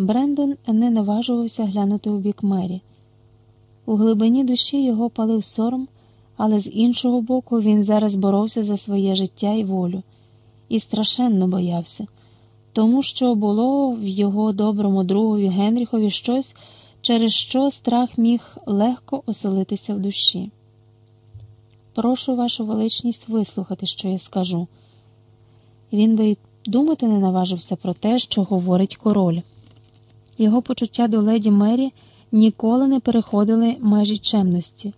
Брендон не наважувався глянути у бік Мері. У глибині душі його палив сором, але з іншого боку він зараз боровся за своє життя і волю і страшенно боявся, тому що було в його доброму другові Генріхові щось, через що страх міг легко оселитися в душі. Прошу вашу величність вислухати, що я скажу. Він би й думати не наважився про те, що говорить король. Його почуття до леді Мері ніколи не переходили межі чемності.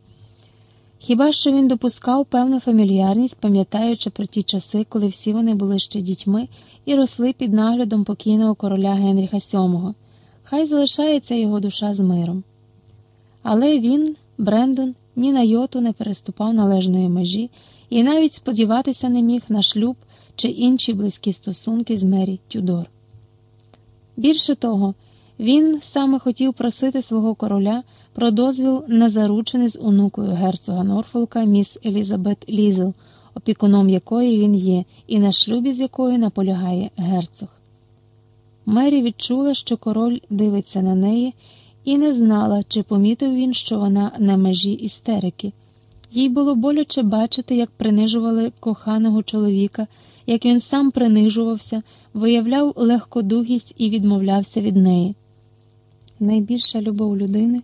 Хіба що він допускав певну фамільярність, пам'ятаючи про ті часи, коли всі вони були ще дітьми і росли під наглядом покійного короля Генріха VII. Хай залишається його душа з миром. Але він, Брендон, ні на йоту не переступав належної межі і навіть сподіватися не міг на шлюб чи інші близькі стосунки з Мері Тюдор. Більше того, він саме хотів просити свого короля про дозвіл на заручини з онукою герцога Норфолка міс Елізабет Лізел, опікуном якої він є, і на шлюбі з якою наполягає герцог. Мері відчула, що король дивиться на неї, і не знала, чи помітив він, що вона на межі істерики. Їй було боляче бачити, як принижували коханого чоловіка, як він сам принижувався, виявляв легкодугість і відмовлявся від неї. Найбільша любов людини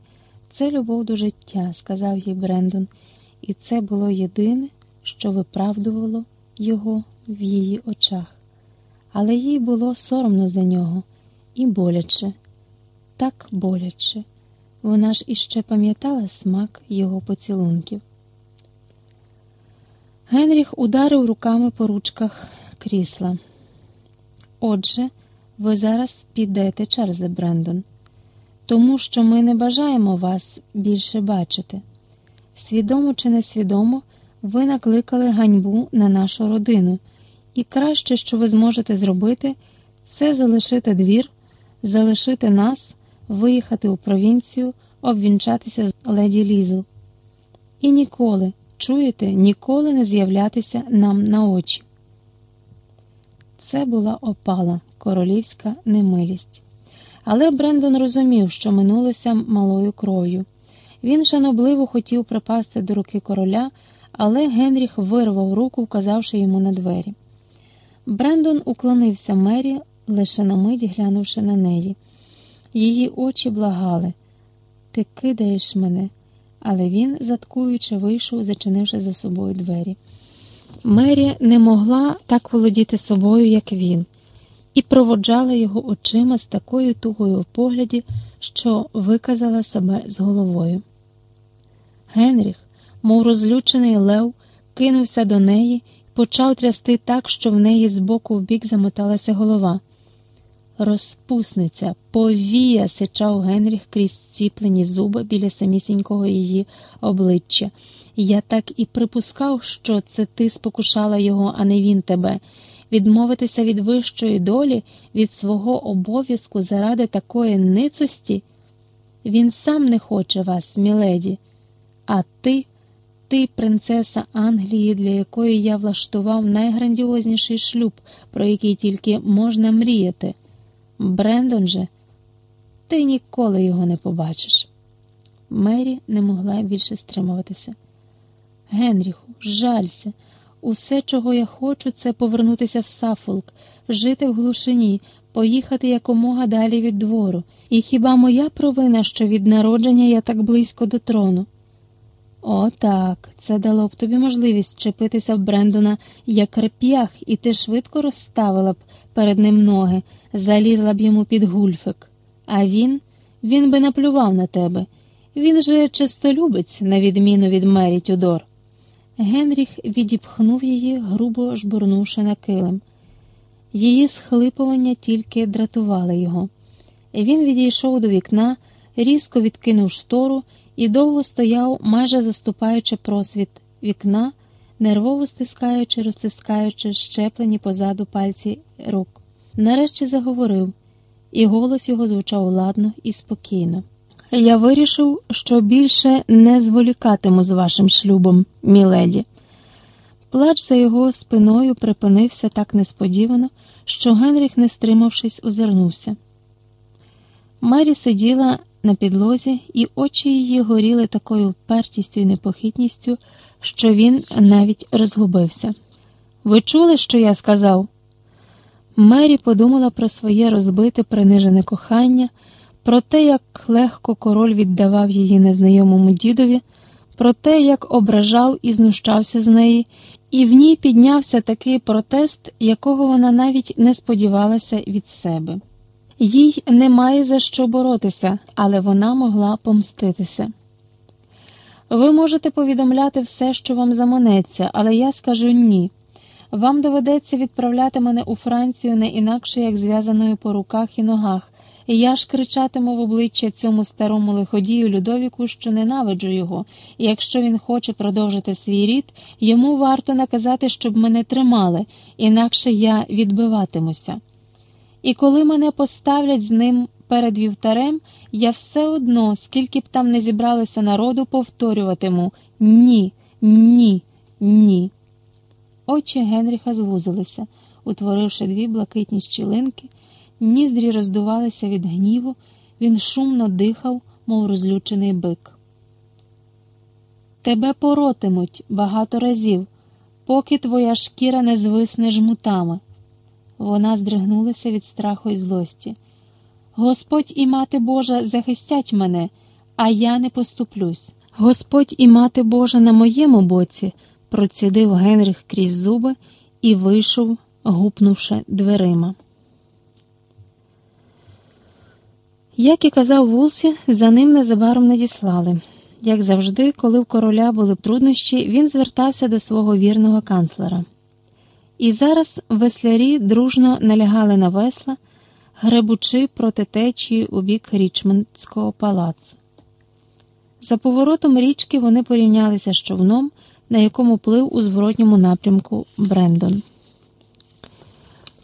це любов до життя, сказав їй Брендон, і це було єдине, що виправдувало його в її очах. Але їй було соромно за нього і боляче, так боляче. Вона ж іще пам'ятала смак його поцілунків. Генріх ударив руками по ручках крісла. Отже, ви зараз підете, Чарльзе Брендон тому що ми не бажаємо вас більше бачити. Свідомо чи несвідомо, ви накликали ганьбу на нашу родину, і краще, що ви зможете зробити, це залишити двір, залишити нас, виїхати у провінцію, обвінчатися з леді Лізл. І ніколи, чуєте, ніколи не з'являтися нам на очі. Це була опала, королівська немилість. Але Брендон розумів, що минулося малою кров'ю. Він шанобливо хотів припасти до руки короля, але Генріх вирвав руку, вказавши йому на двері. Брендон уклонився Мері, лише на мить глянувши на неї. Її очі благали Ти кидаєш мене, але він, заткуючи, вийшов, зачинивши за собою двері. Мері не могла так володіти собою, як він і проводжала його очима з такою тугою в погляді, що виказала себе з головою. Генріх, мов розлючений Лев, кинувся до неї і почав трясти так, що в неї з боку в бік замоталася голова. Розпусниця, повія, сичав Генріх крізь ціплені зуби біля самісінького її обличчя. Я так і припускав, що це ти спокушала його, а не він тебе відмовитися від вищої долі, від свого обов'язку заради такої ницості? Він сам не хоче вас, міледі, а ти, ти, принцеса Англії, для якої я влаштував найграндіозніший шлюб, про який тільки можна мріяти. Брендон же, ти ніколи його не побачиш. Мері не могла більше стримуватися. Генріху, жалься. Усе, чого я хочу, це повернутися в Сафолк, жити в глушині, поїхати якомога далі від двору. І хіба моя провина, що від народження я так близько до трону? О, так, це дало б тобі можливість чепитися в Брендона як реп'ях, і ти швидко розставила б перед ним ноги, залізла б йому під гульфик. А він, він би наплював на тебе. Він же чистолюбець, на відміну від Мері Тюдор. Генріх відіпхнув її, грубо жбурнувши на килим. Її схлипування тільки дратували його. Він відійшов до вікна, різко відкинув штору і довго стояв, майже заступаючи просвіт вікна, нервово стискаючи, розтискаючи щеплені позаду пальці рук. Нарешті заговорив, і голос його звучав ладно і спокійно. Я вирішив, що більше не зволікатиму з вашим шлюбом, міледі. Плач за його спиною припинився так несподівано, що Генріх, не стримавшись, озирнувся. Мері сиділа на підлозі, і очі її горіли такою впертістю і непохитністю, що він навіть розгубився. Ви чули, що я сказав? Мері подумала про своє розбите, принижене кохання, про те, як легко король віддавав її незнайомому дідові, про те, як ображав і знущався з неї, і в ній піднявся такий протест, якого вона навіть не сподівалася від себе. Їй немає за що боротися, але вона могла помститися. Ви можете повідомляти все, що вам заманеться, але я скажу ні. Вам доведеться відправляти мене у Францію не інакше, як зв'язаною по руках і ногах, я ж кричатиму в обличчя цьому старому лиходію Людовіку, що ненавиджу його, і якщо він хоче продовжити свій рід, йому варто наказати, щоб мене тримали, інакше я відбиватимуся. І коли мене поставлять з ним перед вівтарем, я все одно, скільки б там не зібралося народу, повторюватиму ні, ні, ні. Очі Генріха звузилися, утворивши дві блакитні щілинки, ніздрі роздувалися від гніву, він шумно дихав, мов розлючений бик. Тебе поротимуть багато разів, поки твоя шкіра не звисне жмутами. Вона здригнулася від страху і злості. Господь і мати Божа захистять мене, а я не поступлюсь. Господь і мати Божа на моєму боці, процідив Генріх крізь зуби і вийшов, гупнувши дверима. Як і казав Вулсі, за ним незабаром надіслали. Як завжди, коли в короля були б труднощі, він звертався до свого вірного канцлера. І зараз веслярі дружно налягали на весла, гребучи проти течії у бік Річмондського палацу. За поворотом річки вони порівнялися з човном, на якому плив у зворотньому напрямку Брендон.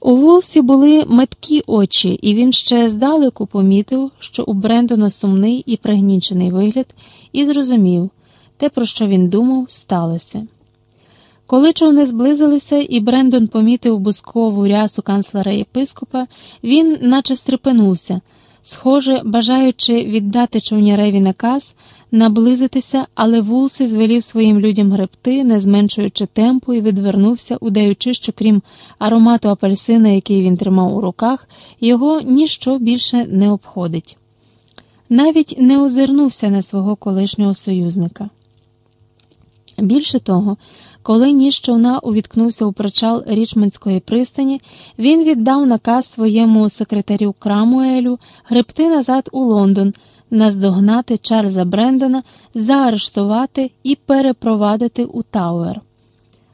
У Вулсі були меткі очі, і він ще здалеку помітив, що у Брендона сумний і пригнічений вигляд, і зрозумів те, про що він думав, сталося. Коли човни зблизилися, і Брендон помітив бускову рясу канцлера єпископа, він наче стрепенувся, схоже, бажаючи віддати човняреві наказ, наблизитися, але Вулси звелів своїм людям гребти, не зменшуючи темпу, і відвернувся, удаючи, що крім аромату апельсина, який він тримав у руках, його ніщо більше не обходить. Навіть не озирнувся на свого колишнього союзника. Більше того, коли ніж човна увіткнувся у причал Річмондської пристані, він віддав наказ своєму секретарю Кромвелю гребти назад у Лондон, наздогнати Чарльза Брендона, заарештувати і перепровадити у Тауер.